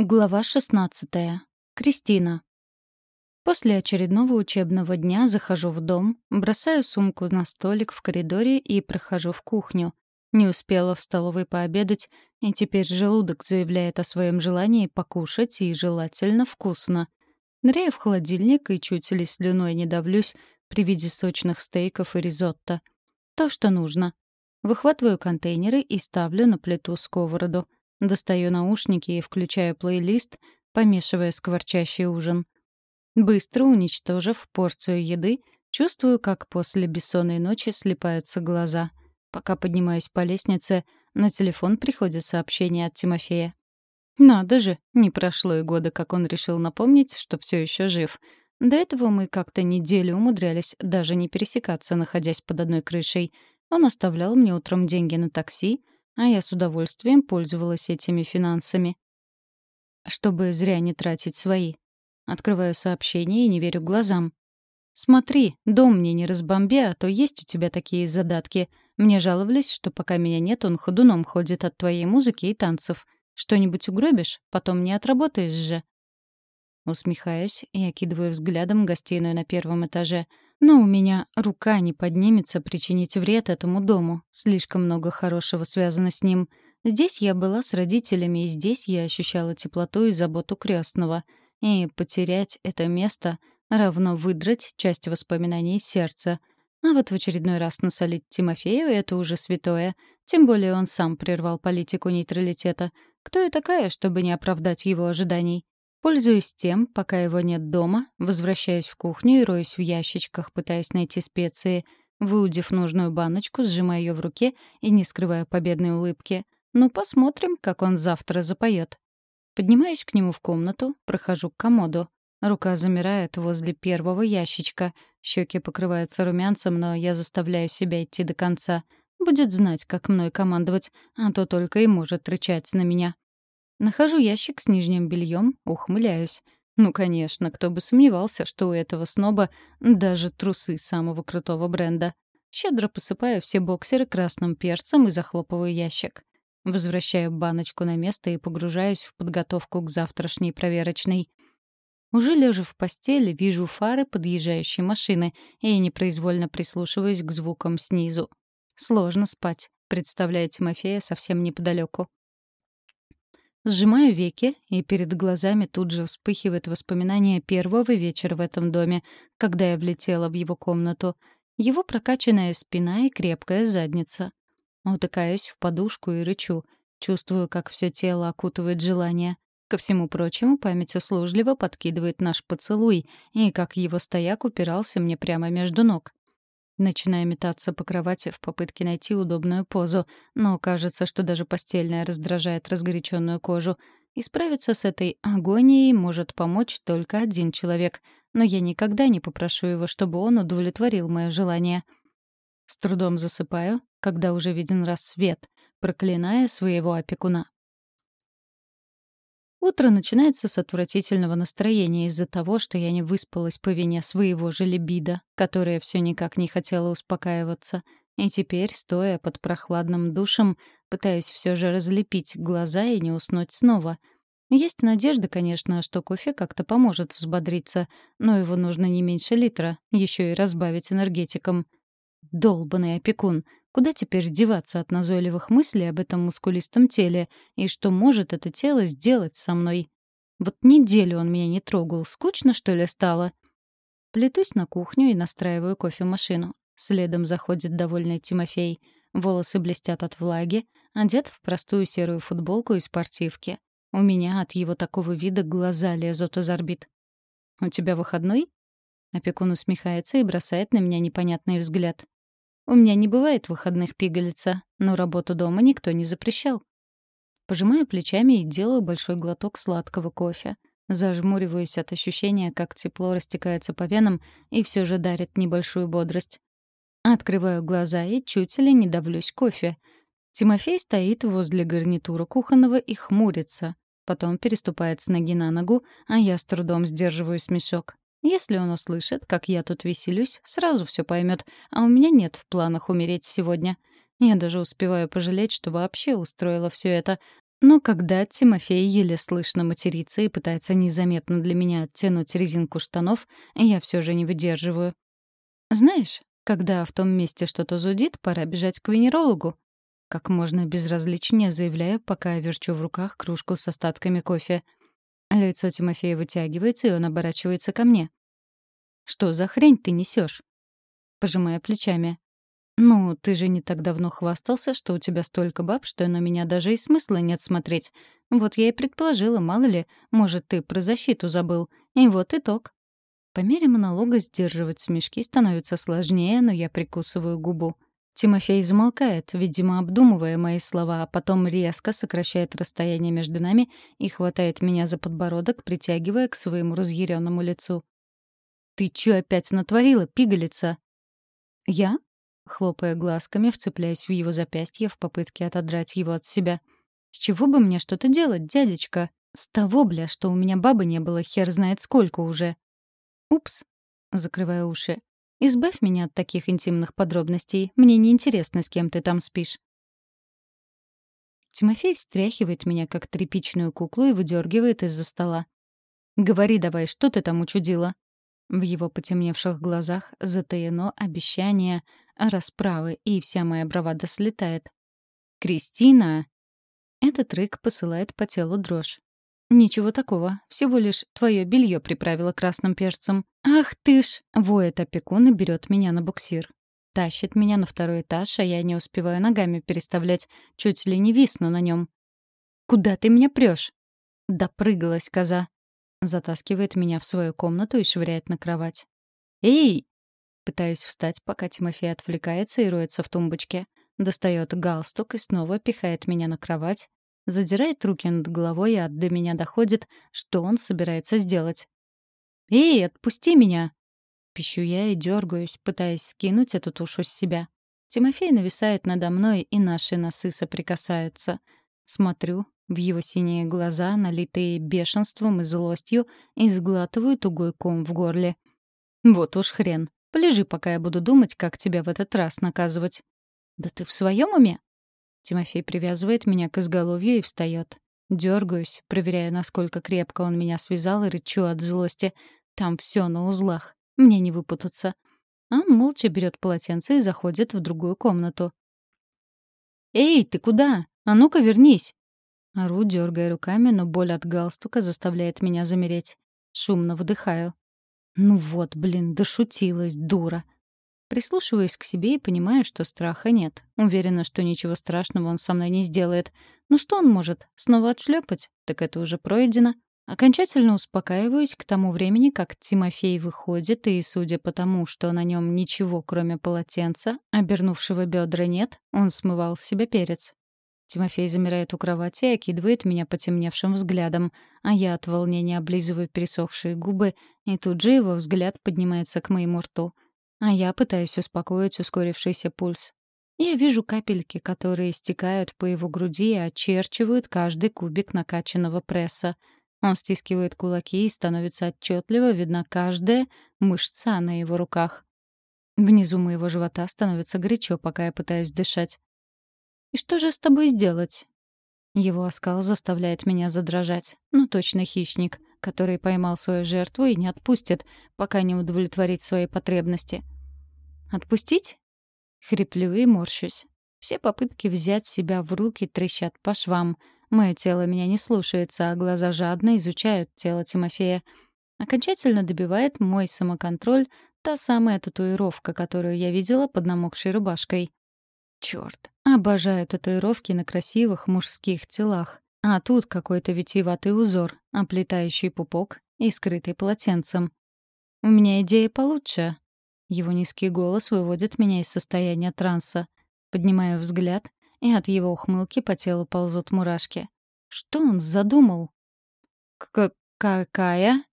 Глава 16. Кристина. После очередного учебного дня захожу в дом, бросаю сумку на столик в коридоре и прохожу в кухню. Не успела в столовой пообедать, и теперь желудок заявляет о своем желании покушать и желательно вкусно. Ныряю в холодильник и чуть ли слюной не давлюсь при виде сочных стейков и ризотто. То, что нужно. Выхватываю контейнеры и ставлю на плиту сковороду — Достаю наушники и включаю плейлист, помешивая скворчащий ужин. Быстро уничтожив порцию еды, чувствую, как после бессонной ночи слепаются глаза. Пока поднимаюсь по лестнице, на телефон приходит сообщение от Тимофея. Надо же, не прошло и года, как он решил напомнить, что все еще жив. До этого мы как-то неделю умудрялись даже не пересекаться, находясь под одной крышей. Он оставлял мне утром деньги на такси, а я с удовольствием пользовалась этими финансами. Чтобы зря не тратить свои. Открываю сообщение и не верю глазам. «Смотри, дом мне не разбомби, а то есть у тебя такие задатки. Мне жаловались, что пока меня нет, он ходуном ходит от твоей музыки и танцев. Что-нибудь угробишь, потом не отработаешь же». Усмехаюсь и окидываю взглядом гостиную на первом этаже — но у меня рука не поднимется причинить вред этому дому. Слишком много хорошего связано с ним. Здесь я была с родителями, и здесь я ощущала теплоту и заботу крестного. И потерять это место равно выдрать часть воспоминаний из сердца. А вот в очередной раз насолить Тимофею — это уже святое. Тем более он сам прервал политику нейтралитета. Кто я такая, чтобы не оправдать его ожиданий? Пользуясь тем, пока его нет дома, возвращаюсь в кухню и роюсь в ящичках, пытаясь найти специи. Выудив нужную баночку, сжимаю ее в руке и не скрывая победной улыбки. Ну, посмотрим, как он завтра запоет. Поднимаюсь к нему в комнату, прохожу к комоду. Рука замирает возле первого ящичка. Щеки покрываются румянцем, но я заставляю себя идти до конца. Будет знать, как мной командовать, а то только и может рычать на меня. Нахожу ящик с нижним бельем, ухмыляюсь. Ну, конечно, кто бы сомневался, что у этого сноба даже трусы самого крутого бренда. Щедро посыпаю все боксеры красным перцем и захлопываю ящик. Возвращаю баночку на место и погружаюсь в подготовку к завтрашней проверочной. Уже лежу в постели, вижу фары подъезжающей машины и непроизвольно прислушиваюсь к звукам снизу. Сложно спать, представляя Тимофея совсем неподалеку. Сжимаю веки, и перед глазами тут же вспыхивает воспоминание первого вечера в этом доме, когда я влетела в его комнату. Его прокачанная спина и крепкая задница. Утыкаюсь в подушку и рычу. Чувствую, как все тело окутывает желание. Ко всему прочему, память услужливо подкидывает наш поцелуй, и как его стояк упирался мне прямо между ног. Начинаю метаться по кровати в попытке найти удобную позу, но кажется, что даже постельная раздражает разгоряченную кожу. И справиться с этой агонией может помочь только один человек, но я никогда не попрошу его, чтобы он удовлетворил мое желание. С трудом засыпаю, когда уже виден рассвет, проклиная своего опекуна. Утро начинается с отвратительного настроения из-за того, что я не выспалась по вине своего же либидо, которое все никак не хотело успокаиваться. И теперь, стоя под прохладным душем, пытаюсь все же разлепить глаза и не уснуть снова. Есть надежда, конечно, что кофе как-то поможет взбодриться, но его нужно не меньше литра, еще и разбавить энергетиком. Долбанный опекун. Куда теперь деваться от назойливых мыслей об этом мускулистом теле? И что может это тело сделать со мной? Вот неделю он меня не трогал. Скучно, что ли, стало? Плетусь на кухню и настраиваю кофемашину. Следом заходит довольный Тимофей. Волосы блестят от влаги, одет в простую серую футболку и спортивки. У меня от его такого вида глаза лезут из орбит. «У тебя выходной?» Опекун усмехается и бросает на меня непонятный взгляд. У меня не бывает выходных пигалица, но работу дома никто не запрещал. Пожимаю плечами и делаю большой глоток сладкого кофе. Зажмуриваюсь от ощущения, как тепло растекается по венам и все же дарит небольшую бодрость. Открываю глаза и чуть ли не давлюсь кофе. Тимофей стоит возле гарнитура кухонного и хмурится. Потом переступает с ноги на ногу, а я с трудом сдерживаю смешок. Если он услышит, как я тут веселюсь, сразу все поймет, а у меня нет в планах умереть сегодня. Я даже успеваю пожалеть, что вообще устроила все это. Но когда Тимофей еле слышно матерится и пытается незаметно для меня оттянуть резинку штанов, я все же не выдерживаю. «Знаешь, когда в том месте что-то зудит, пора бежать к венерологу». Как можно безразличнее заявляю, пока я верчу в руках кружку с остатками кофе. Лицо Тимофея вытягивается, и он оборачивается ко мне. «Что за хрень ты несешь? Пожимая плечами. «Ну, ты же не так давно хвастался, что у тебя столько баб, что на меня даже и смысла нет смотреть. Вот я и предположила, мало ли, может, ты про защиту забыл. И вот итог». По мере монолога сдерживать смешки становится сложнее, но я прикусываю губу. Тимофей замолкает, видимо, обдумывая мои слова, а потом резко сокращает расстояние между нами и хватает меня за подбородок, притягивая к своему разъяренному лицу. «Ты чё опять натворила, пигалица?» «Я?» Хлопая глазками, вцепляюсь в его запястье в попытке отодрать его от себя. «С чего бы мне что-то делать, дядечка? С того, бля, что у меня бабы не было, хер знает сколько уже». «Упс», — закрывая уши. «Избавь меня от таких интимных подробностей. Мне не интересно, с кем ты там спишь». Тимофей встряхивает меня, как тряпичную куклу, и выдергивает из-за стола. «Говори давай, что ты там учудила?» В его потемневших глазах затаено обещание расправы, и вся моя бравада слетает. «Кристина!» Этот рык посылает по телу дрожь. «Ничего такого, всего лишь твое белье приправила красным перцем. Ах ты ж!» Воет опекун и берет меня на буксир. Тащит меня на второй этаж, а я не успеваю ногами переставлять, чуть ли не висну на нем. «Куда ты меня прешь? Допрыгалась коза. Затаскивает меня в свою комнату и швыряет на кровать. «Эй!» Пытаюсь встать, пока Тимофей отвлекается и роется в тумбочке. Достает галстук и снова пихает меня на кровать. Задирает руки над головой, и до меня доходит, что он собирается сделать. «Эй, отпусти меня!» Пищу я и дергаюсь, пытаясь скинуть эту тушу с себя. Тимофей нависает надо мной, и наши носы соприкасаются. Смотрю в его синие глаза, налитые бешенством и злостью, и сглатываю тугой ком в горле. Вот уж хрен. Полежи, пока я буду думать, как тебя в этот раз наказывать». «Да ты в своем уме?» Тимофей привязывает меня к изголовью и встает. Дергаюсь, проверяя, насколько крепко он меня связал, и рычу от злости. Там все на узлах. Мне не выпутаться. Он молча берет полотенце и заходит в другую комнату. «Эй, ты куда? А ну-ка вернись!» Ору, дергая руками, но боль от галстука заставляет меня замереть. Шумно вдыхаю. Ну вот, блин, дошутилась, дура. Прислушиваюсь к себе и понимаю, что страха нет. Уверена, что ничего страшного он со мной не сделает. Ну что он может? Снова отшлепать? Так это уже пройдено. Окончательно успокаиваюсь к тому времени, как Тимофей выходит, и, судя по тому, что на нем ничего, кроме полотенца, обернувшего бедра нет, он смывал с себя перец. Тимофей замирает у кровати и окидывает меня потемневшим взглядом, а я от волнения облизываю пересохшие губы, и тут же его взгляд поднимается к моему рту. А я пытаюсь успокоить ускорившийся пульс. Я вижу капельки, которые стекают по его груди и очерчивают каждый кубик накачанного пресса. Он стискивает кулаки, и становится отчетливо видна каждая мышца на его руках. Внизу моего живота становится горячо, пока я пытаюсь дышать. «И что же с тобой сделать?» Его оскал заставляет меня задрожать. Ну, точно хищник, который поймал свою жертву и не отпустит, пока не удовлетворит свои потребности. «Отпустить?» Хриплю и морщусь. Все попытки взять себя в руки трещат по швам. Мое тело меня не слушается, а глаза жадно изучают тело Тимофея. Окончательно добивает мой самоконтроль та самая татуировка, которую я видела под намокшей рубашкой. Чёрт, обожаю татуировки на красивых мужских телах. А тут какой-то витиеватый узор, оплетающий пупок и скрытый полотенцем. У меня идея получше. Его низкий голос выводит меня из состояния транса. Поднимаю взгляд, и от его ухмылки по телу ползут мурашки. Что он задумал? К «Какая?»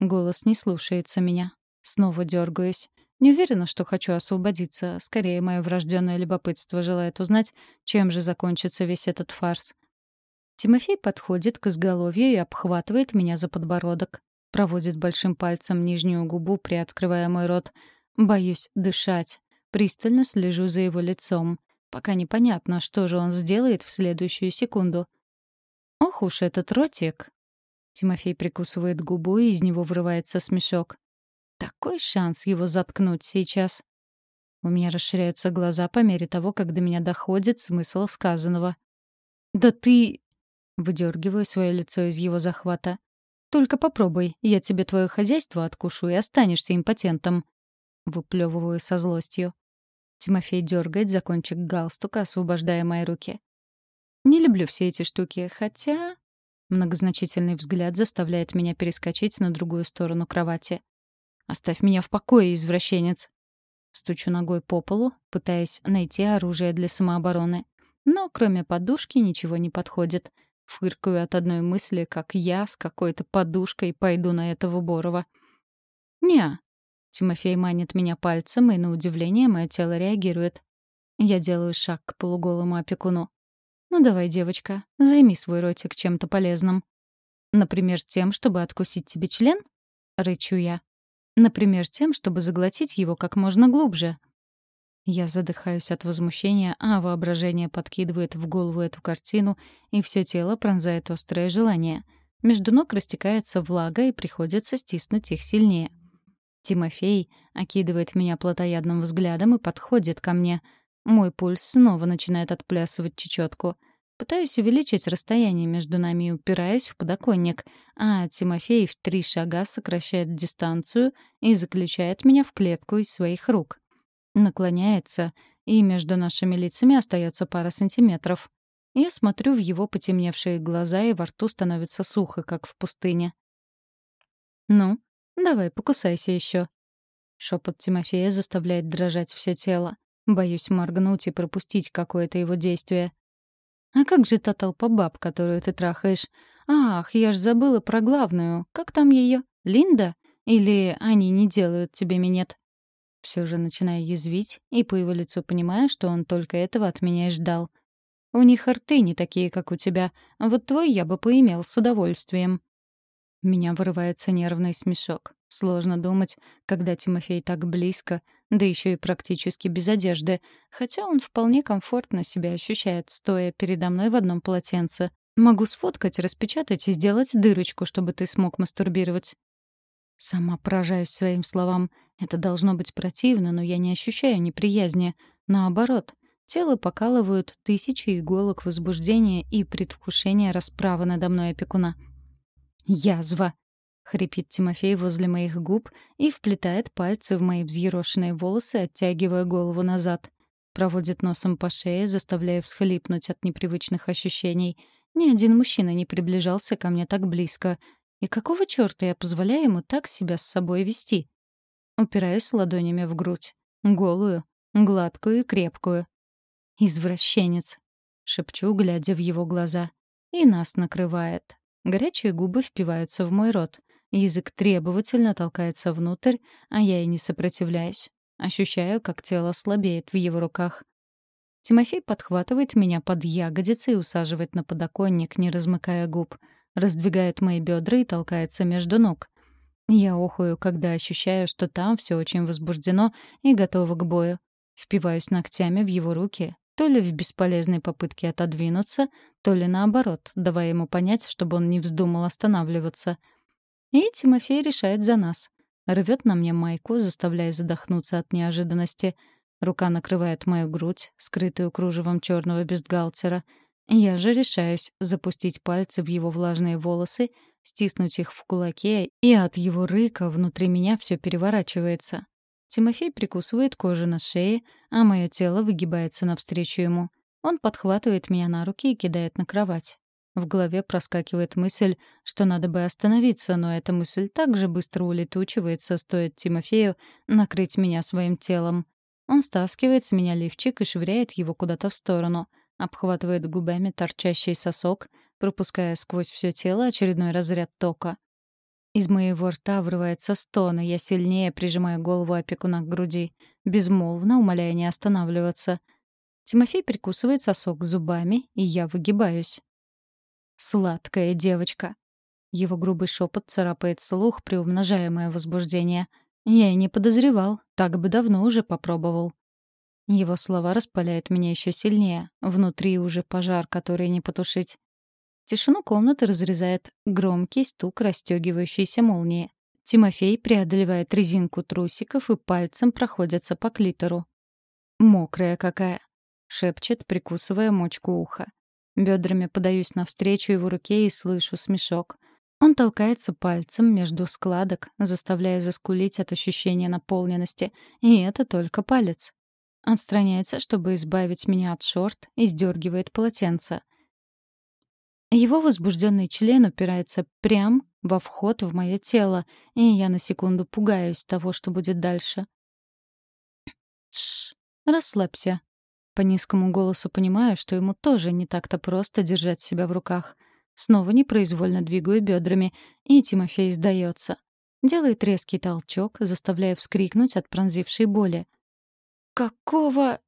Голос не слушается меня. Снова дергаюсь. Не уверена, что хочу освободиться. Скорее, мое врожденное любопытство желает узнать, чем же закончится весь этот фарс. Тимофей подходит к изголовью и обхватывает меня за подбородок. Проводит большим пальцем нижнюю губу, приоткрывая мой рот. Боюсь дышать. Пристально слежу за его лицом. Пока непонятно, что же он сделает в следующую секунду. Ох уж этот ротик. Тимофей прикусывает губу, и из него вырывается смешок. Такой шанс его заткнуть сейчас. У меня расширяются глаза по мере того, как до меня доходит смысл сказанного. «Да ты...» — выдергиваю свое лицо из его захвата. «Только попробуй, я тебе твое хозяйство откушу и останешься импотентом». Выплевываю со злостью. Тимофей дергает за кончик галстука, освобождая мои руки. Не люблю все эти штуки, хотя... Многозначительный взгляд заставляет меня перескочить на другую сторону кровати. «Оставь меня в покое, извращенец!» Стучу ногой по полу, пытаясь найти оружие для самообороны. Но кроме подушки ничего не подходит. Фыркаю от одной мысли, как я с какой-то подушкой пойду на этого Борова. «Не». Тимофей манит меня пальцем, и на удивление мое тело реагирует. Я делаю шаг к полуголому опекуну. «Ну давай, девочка, займи свой ротик чем-то полезным». «Например, тем, чтобы откусить тебе член?» — рычу я. «Например, тем, чтобы заглотить его как можно глубже». Я задыхаюсь от возмущения, а воображение подкидывает в голову эту картину, и все тело пронзает острое желание. Между ног растекается влага, и приходится стиснуть их сильнее. Тимофей окидывает меня плотоядным взглядом и подходит ко мне — мой пульс снова начинает отплясывать чечетку. Пытаюсь увеличить расстояние между нами и упираюсь в подоконник, а Тимофей в три шага сокращает дистанцию и заключает меня в клетку из своих рук. Наклоняется, и между нашими лицами остается пара сантиметров. Я смотрю в его потемневшие глаза, и во рту становится сухо, как в пустыне. «Ну, давай, покусайся еще. Шепот Тимофея заставляет дрожать все тело. Боюсь моргнуть и пропустить какое-то его действие. «А как же та толпа баб, которую ты трахаешь? Ах, я ж забыла про главную. Как там ее? Линда? Или они не делают тебе минет?» Все же начинаю язвить, и по его лицу понимаю, что он только этого от меня и ждал. «У них рты не такие, как у тебя. Вот твой я бы поимел с удовольствием». Меня вырывается нервный смешок. Сложно думать, когда Тимофей так близко, да еще и практически без одежды, хотя он вполне комфортно себя ощущает, стоя передо мной в одном полотенце. Могу сфоткать, распечатать и сделать дырочку, чтобы ты смог мастурбировать. Сама поражаюсь своим словам. Это должно быть противно, но я не ощущаю неприязни. Наоборот, тело покалывают тысячи иголок возбуждения и предвкушения расправы надо мной опекуна. «Язва!» — хрипит Тимофей возле моих губ и вплетает пальцы в мои взъерошенные волосы, оттягивая голову назад. Проводит носом по шее, заставляя всхлипнуть от непривычных ощущений. Ни один мужчина не приближался ко мне так близко. И какого чёрта я позволяю ему так себя с собой вести? Упираюсь ладонями в грудь. Голую, гладкую и крепкую. «Извращенец», — шепчу, глядя в его глаза. И нас накрывает. Горячие губы впиваются в мой рот. Язык требовательно толкается внутрь, а я и не сопротивляюсь. Ощущаю, как тело слабеет в его руках. Тимофей подхватывает меня под ягодицы и усаживает на подоконник, не размыкая губ. Раздвигает мои бедра и толкается между ног. Я охую, когда ощущаю, что там все очень возбуждено и готово к бою. Впиваюсь ногтями в его руки, то ли в бесполезной попытке отодвинуться, то ли наоборот, давая ему понять, чтобы он не вздумал останавливаться — и Тимофей решает за нас. Рвет на мне майку, заставляя задохнуться от неожиданности. Рука накрывает мою грудь, скрытую кружевом черного бюстгальтера. Я же решаюсь запустить пальцы в его влажные волосы, стиснуть их в кулаке, и от его рыка внутри меня все переворачивается. Тимофей прикусывает кожу на шее, а мое тело выгибается навстречу ему. Он подхватывает меня на руки и кидает на кровать. В голове проскакивает мысль, что надо бы остановиться, но эта мысль так же быстро улетучивается, стоит Тимофею накрыть меня своим телом. Он стаскивает с меня лифчик и швыряет его куда-то в сторону, обхватывает губами торчащий сосок, пропуская сквозь все тело очередной разряд тока. Из моего рта врывается стон, и я сильнее прижимаю голову опекуна к груди, безмолвно умоляя не останавливаться. Тимофей прикусывает сосок зубами, и я выгибаюсь. Сладкая девочка. Его грубый шепот царапает слух, приумножая мое возбуждение. Я и не подозревал, так бы давно уже попробовал. Его слова распаляют меня еще сильнее. Внутри уже пожар, который не потушить. Тишину комнаты разрезает громкий стук расстегивающейся молнии. Тимофей преодолевает резинку трусиков и пальцем проходится по клитору. «Мокрая какая!» — шепчет, прикусывая мочку уха. Бедрами подаюсь навстречу его руке и слышу смешок. Он толкается пальцем между складок, заставляя заскулить от ощущения наполненности. И это только палец. Отстраняется, чтобы избавить меня от шорт, и сдергивает полотенце — его возбужденный член упирается прям во вход в мое тело, и я на секунду пугаюсь того, что будет дальше. Тш, расслабься. По низкому голосу понимаю, что ему тоже не так-то просто держать себя в руках. Снова непроизвольно двигаю бедрами, и Тимофей сдается. Делает резкий толчок, заставляя вскрикнуть от пронзившей боли. «Какого?»